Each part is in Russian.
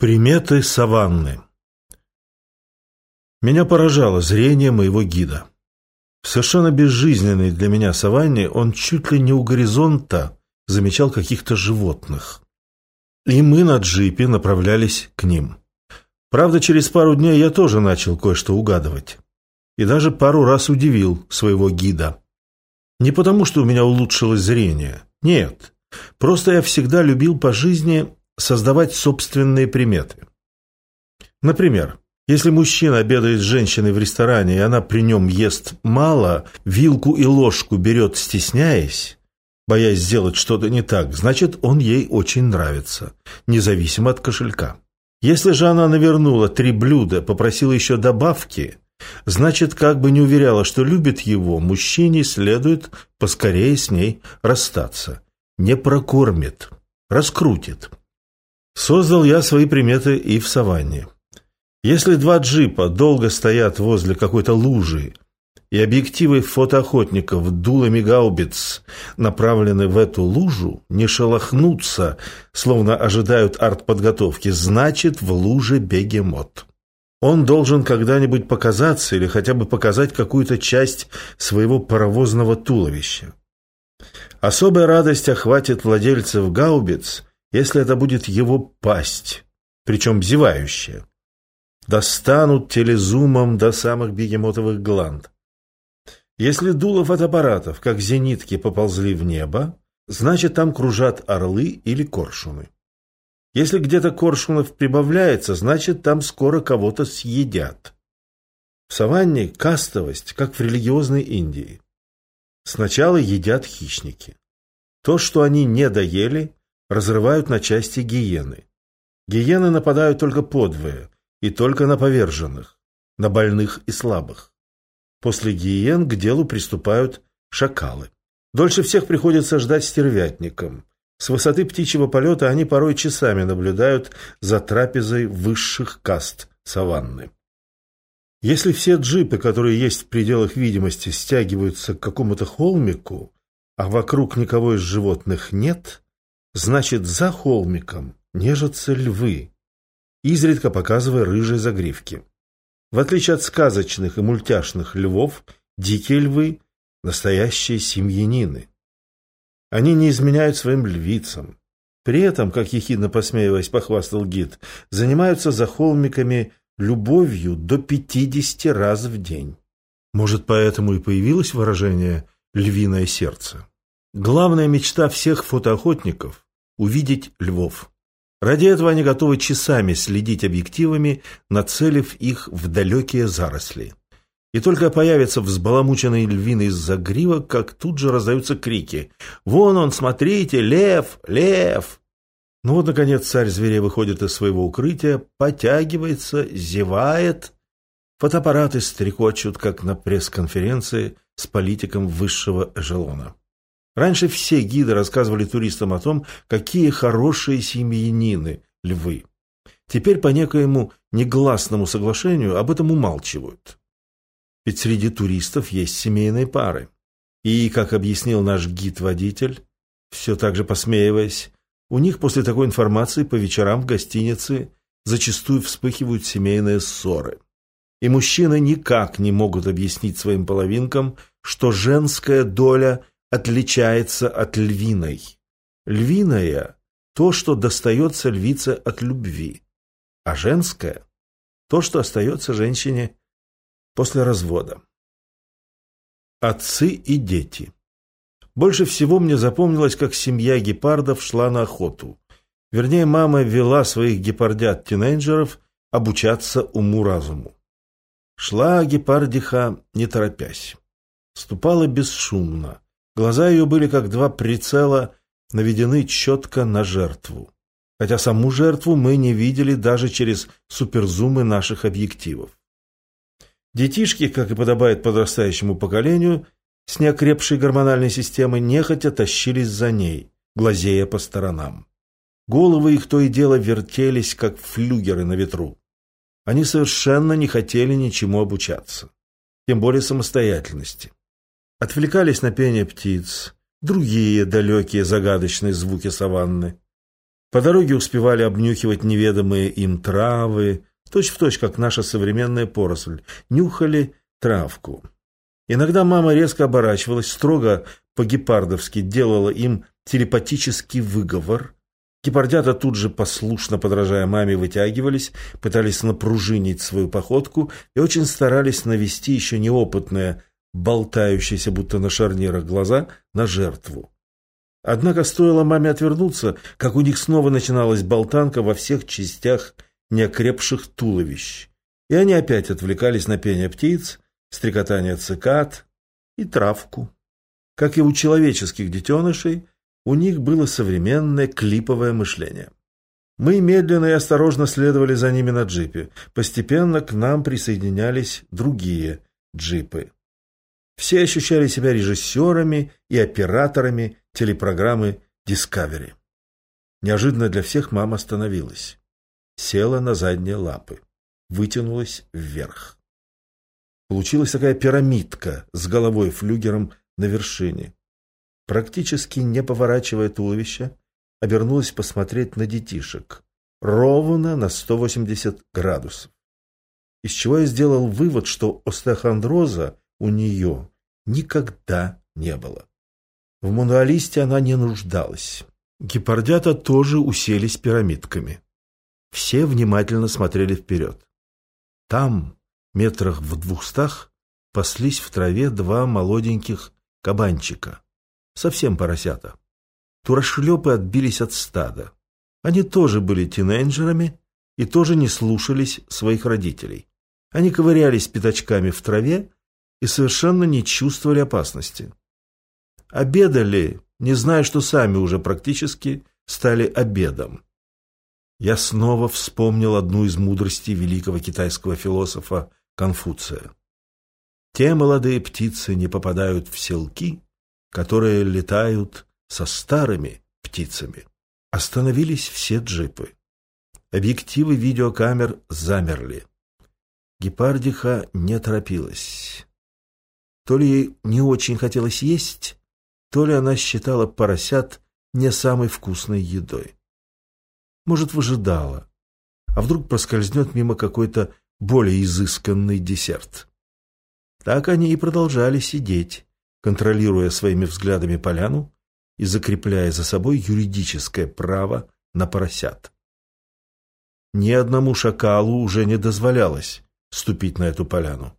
Приметы саванны Меня поражало зрение моего гида. В совершенно безжизненной для меня саванне он чуть ли не у горизонта замечал каких-то животных. И мы на джипе направлялись к ним. Правда, через пару дней я тоже начал кое-что угадывать. И даже пару раз удивил своего гида. Не потому, что у меня улучшилось зрение. Нет. Просто я всегда любил по жизни создавать собственные приметы. Например, если мужчина обедает с женщиной в ресторане, и она при нем ест мало, вилку и ложку берет, стесняясь, боясь сделать что-то не так, значит, он ей очень нравится, независимо от кошелька. Если же она навернула три блюда, попросила еще добавки, значит, как бы не уверяла, что любит его, мужчине следует поскорее с ней расстаться. Не прокормит, раскрутит. Создал я свои приметы и в саванне. Если два джипа долго стоят возле какой-то лужи, и объективы фотоохотников дулами гаубиц направлены в эту лужу, не шелохнутся, словно ожидают артподготовки, значит, в луже бегемот. Он должен когда-нибудь показаться или хотя бы показать какую-то часть своего паровозного туловища. Особая радость охватит владельцев гаубиц, если это будет его пасть, причем зевающая. Достанут телезумом до самых бегемотовых гланд. Если дуло фотоаппаратов, как зенитки, поползли в небо, значит, там кружат орлы или коршуны. Если где-то коршунов прибавляется, значит, там скоро кого-то съедят. В саванне кастовость, как в религиозной Индии. Сначала едят хищники. То, что они не доели, разрывают на части гиены. Гиены нападают только подвое и только на поверженных, на больных и слабых. После гиен к делу приступают шакалы. Дольше всех приходится ждать стервятникам. С высоты птичьего полета они порой часами наблюдают за трапезой высших каст саванны. Если все джипы, которые есть в пределах видимости, стягиваются к какому-то холмику, а вокруг никого из животных нет, Значит, за холмиком нежатся львы, изредка показывая рыжие загривки. В отличие от сказочных и мультяшных львов, дикие львы – настоящие семьянины. Они не изменяют своим львицам. При этом, как ехидно посмеиваясь, похвастал гид, занимаются за холмиками любовью до 50 раз в день. Может, поэтому и появилось выражение «львиное сердце». Главная мечта всех фотоохотников увидеть львов. Ради этого они готовы часами следить объективами, нацелив их в далекие заросли. И только появится взбаламученный львиный загривок, как тут же раздаются крики. «Вон он, смотрите, лев! Лев!» Ну вот, наконец, царь зверей выходит из своего укрытия, потягивается, зевает. Фотоаппараты стрекочут, как на пресс-конференции с политиком высшего эшелона. Раньше все гиды рассказывали туристам о том, какие хорошие семьянины львы. Теперь по некоему негласному соглашению об этом умалчивают. Ведь среди туристов есть семейные пары. И, как объяснил наш гид-водитель, все так же посмеиваясь, у них после такой информации по вечерам в гостинице зачастую вспыхивают семейные ссоры. И мужчины никак не могут объяснить своим половинкам, что женская доля отличается от львиной. Львиная – то, что достается львице от любви, а женское – то, что остается женщине после развода. Отцы и дети. Больше всего мне запомнилось, как семья гепардов шла на охоту. Вернее, мама вела своих гепардят-тинейджеров обучаться уму-разуму. Шла гепардиха, не торопясь. Ступала бесшумно. Глаза ее были как два прицела, наведены четко на жертву. Хотя саму жертву мы не видели даже через суперзумы наших объективов. Детишки, как и подобает подрастающему поколению, с неокрепшей гормональной системой нехотя тащились за ней, глазея по сторонам. Головы их то и дело вертелись, как флюгеры на ветру. Они совершенно не хотели ничему обучаться, тем более самостоятельности. Отвлекались на пение птиц, другие далекие загадочные звуки саванны. По дороге успевали обнюхивать неведомые им травы, точь-в-точь, точь, как наша современная поросль, нюхали травку. Иногда мама резко оборачивалась, строго по-гепардовски делала им телепатический выговор. Гепардята тут же, послушно подражая маме, вытягивались, пытались напружинить свою походку и очень старались навести еще неопытные, болтающиеся будто на шарнирах глаза, на жертву. Однако стоило маме отвернуться, как у них снова начиналась болтанка во всех частях неокрепших туловищ. И они опять отвлекались на пение птиц, стрекотание цикад и травку. Как и у человеческих детенышей, у них было современное клиповое мышление. Мы медленно и осторожно следовали за ними на джипе. Постепенно к нам присоединялись другие джипы. Все ощущали себя режиссерами и операторами телепрограммы Discovery. Неожиданно для всех мама остановилась. Села на задние лапы. Вытянулась вверх. Получилась такая пирамидка с головой флюгером на вершине. Практически не поворачивая туловище, обернулась посмотреть на детишек. Ровно на 180 градусов. Из чего я сделал вывод, что остеохондроза у нее никогда не было. В мануалисте она не нуждалась. Гепардята тоже уселись пирамидками. Все внимательно смотрели вперед. Там, метрах в двухстах, паслись в траве два молоденьких кабанчика. Совсем поросята. Турошлепы отбились от стада. Они тоже были тинейджерами и тоже не слушались своих родителей. Они ковырялись пятачками в траве и совершенно не чувствовали опасности. Обедали, не зная, что сами уже практически стали обедом. Я снова вспомнил одну из мудростей великого китайского философа Конфуция. Те молодые птицы не попадают в селки, которые летают со старыми птицами. Остановились все джипы. Объективы видеокамер замерли. Гепардиха не торопилась. То ли ей не очень хотелось есть, то ли она считала поросят не самой вкусной едой. Может, выжидала, а вдруг проскользнет мимо какой-то более изысканный десерт. Так они и продолжали сидеть, контролируя своими взглядами поляну и закрепляя за собой юридическое право на поросят. Ни одному шакалу уже не дозволялось ступить на эту поляну.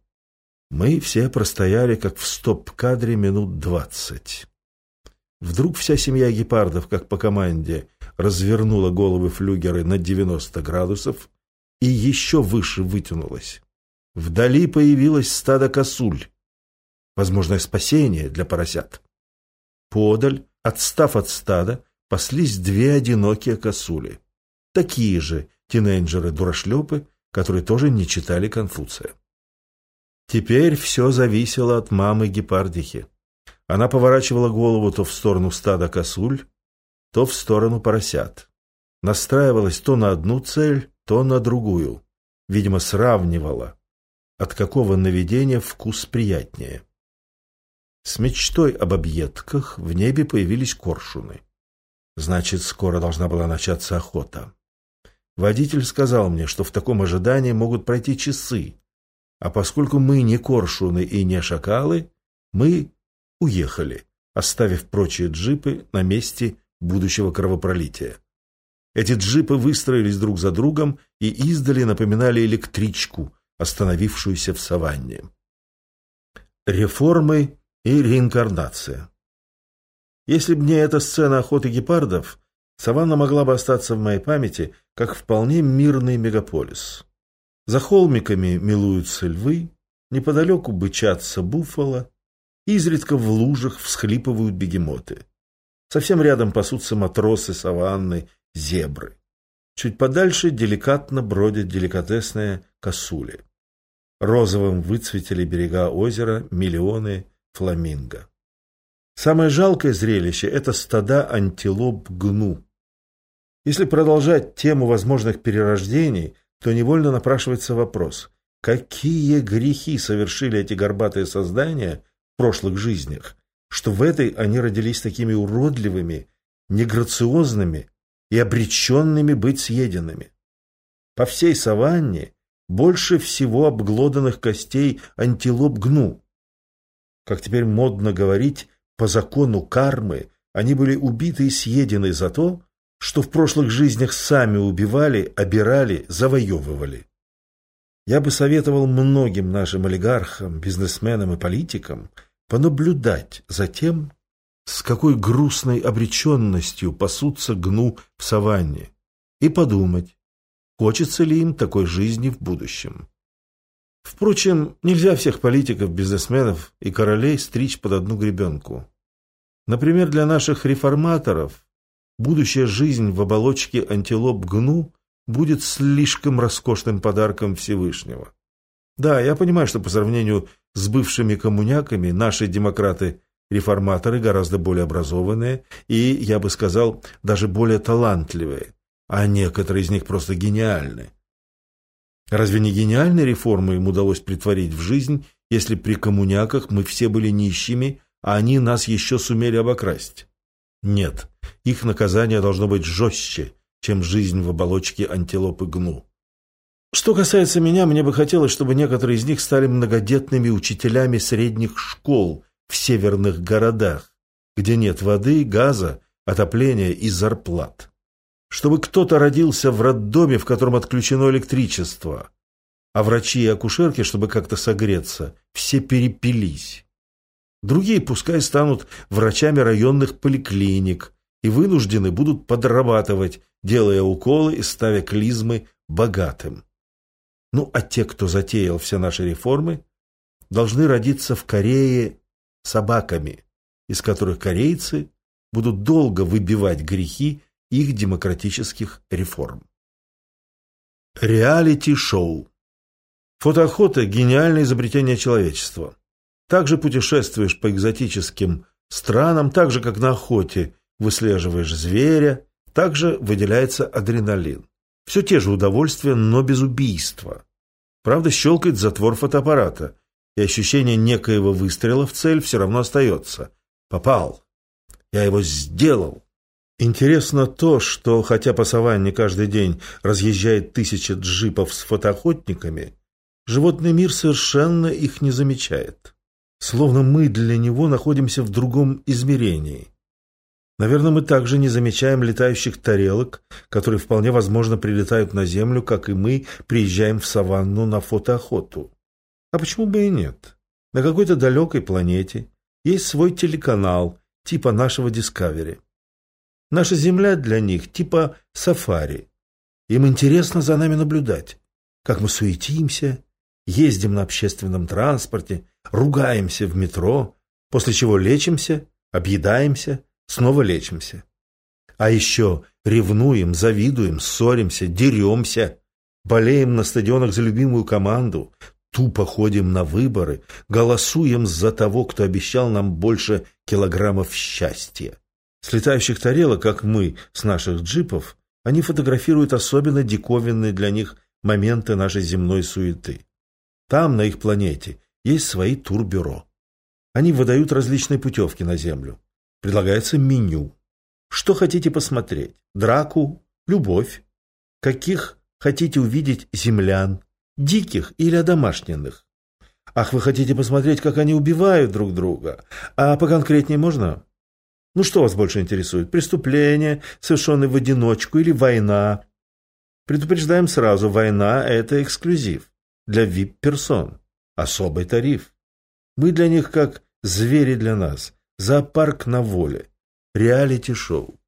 Мы все простояли, как в стоп-кадре, минут двадцать. Вдруг вся семья гепардов, как по команде, развернула головы флюгеры на 90 градусов и еще выше вытянулась. Вдали появилось стадо косуль. Возможное спасение для поросят. Подаль, отстав от стада, паслись две одинокие косули. Такие же тинейджеры-дурашлепы, которые тоже не читали Конфуция. Теперь все зависело от мамы гепардихи. Она поворачивала голову то в сторону стада косуль, то в сторону поросят. Настраивалась то на одну цель, то на другую. Видимо, сравнивала, от какого наведения вкус приятнее. С мечтой об объедках в небе появились коршуны. Значит, скоро должна была начаться охота. Водитель сказал мне, что в таком ожидании могут пройти часы, а поскольку мы не коршуны и не шакалы, мы уехали, оставив прочие джипы на месте будущего кровопролития. Эти джипы выстроились друг за другом и издали напоминали электричку, остановившуюся в саванне. Реформы и реинкарнация. Если бы не эта сцена охоты гепардов, саванна могла бы остаться в моей памяти как вполне мирный мегаполис. За холмиками милуются львы, неподалеку бычатся буфало, изредка в лужах всхлипывают бегемоты. Совсем рядом пасутся матросы саванны, зебры. Чуть подальше деликатно бродят деликатесные косули. Розовым выцветили берега озера миллионы фламинго. Самое жалкое зрелище – это стада антилоп гну. Если продолжать тему возможных перерождений, то невольно напрашивается вопрос, какие грехи совершили эти горбатые создания в прошлых жизнях, что в этой они родились такими уродливыми, неграциозными, и обреченными быть съеденными. По всей саванне больше всего обглоданных костей антилоп гну. Как теперь модно говорить, по закону кармы они были убиты и съедены за то, что в прошлых жизнях сами убивали, обирали, завоевывали. Я бы советовал многим нашим олигархам, бизнесменам и политикам понаблюдать за тем, с какой грустной обреченностью пасутся гну в саванне, и подумать, хочется ли им такой жизни в будущем. Впрочем, нельзя всех политиков, бизнесменов и королей стричь под одну гребенку. Например, для наших реформаторов будущая жизнь в оболочке антилоп гну будет слишком роскошным подарком Всевышнего. Да, я понимаю, что по сравнению с бывшими коммуняками наши демократы-реформаторы гораздо более образованные и, я бы сказал, даже более талантливые, а некоторые из них просто гениальны. Разве не гениальные реформы им удалось притворить в жизнь, если при коммуняках мы все были нищими, а они нас еще сумели обокрасть? Нет, их наказание должно быть жестче, чем жизнь в оболочке антилопы гну. Что касается меня, мне бы хотелось, чтобы некоторые из них стали многодетными учителями средних школ в северных городах, где нет воды, газа, отопления и зарплат. Чтобы кто-то родился в роддоме, в котором отключено электричество, а врачи и акушерки, чтобы как-то согреться, все перепились. Другие пускай станут врачами районных поликлиник и вынуждены будут подрабатывать, делая уколы и ставя клизмы богатым. Ну, а те, кто затеял все наши реформы, должны родиться в Корее собаками, из которых корейцы будут долго выбивать грехи их демократических реформ. Реалити-шоу Фотоохота – гениальное изобретение человечества. Также путешествуешь по экзотическим странам, так же, как на охоте выслеживаешь зверя, также выделяется адреналин. Все те же удовольствия, но без убийства. Правда, щелкает затвор фотоаппарата, и ощущение некоего выстрела в цель все равно остается. Попал. Я его сделал. Интересно то, что хотя по саванне каждый день разъезжает тысяча джипов с фотоохотниками, животный мир совершенно их не замечает. Словно мы для него находимся в другом измерении. Наверное, мы также не замечаем летающих тарелок, которые вполне возможно прилетают на Землю, как и мы приезжаем в саванну на фотоохоту. А почему бы и нет? На какой-то далекой планете есть свой телеканал, типа нашего Discovery. Наша Земля для них типа сафари. Им интересно за нами наблюдать, как мы суетимся, ездим на общественном транспорте, ругаемся в метро, после чего лечимся, объедаемся – снова лечимся. А еще ревнуем, завидуем, ссоримся, деремся, болеем на стадионах за любимую команду, тупо ходим на выборы, голосуем за того, кто обещал нам больше килограммов счастья. С летающих тарелок, как мы, с наших джипов, они фотографируют особенно диковинные для них моменты нашей земной суеты. Там, на их планете, есть свои турбюро. Они выдают различные путевки на Землю. Предлагается меню. Что хотите посмотреть? Драку? Любовь? Каких хотите увидеть землян? Диких или одомашненных? Ах, вы хотите посмотреть, как они убивают друг друга? А поконкретнее можно? Ну, что вас больше интересует? Преступление, совершенное в одиночку или война? Предупреждаем сразу, война – это эксклюзив. Для VIP-персон. Особый тариф. Мы для них как звери для нас – Зоопарк на воле. Реалити-шоу.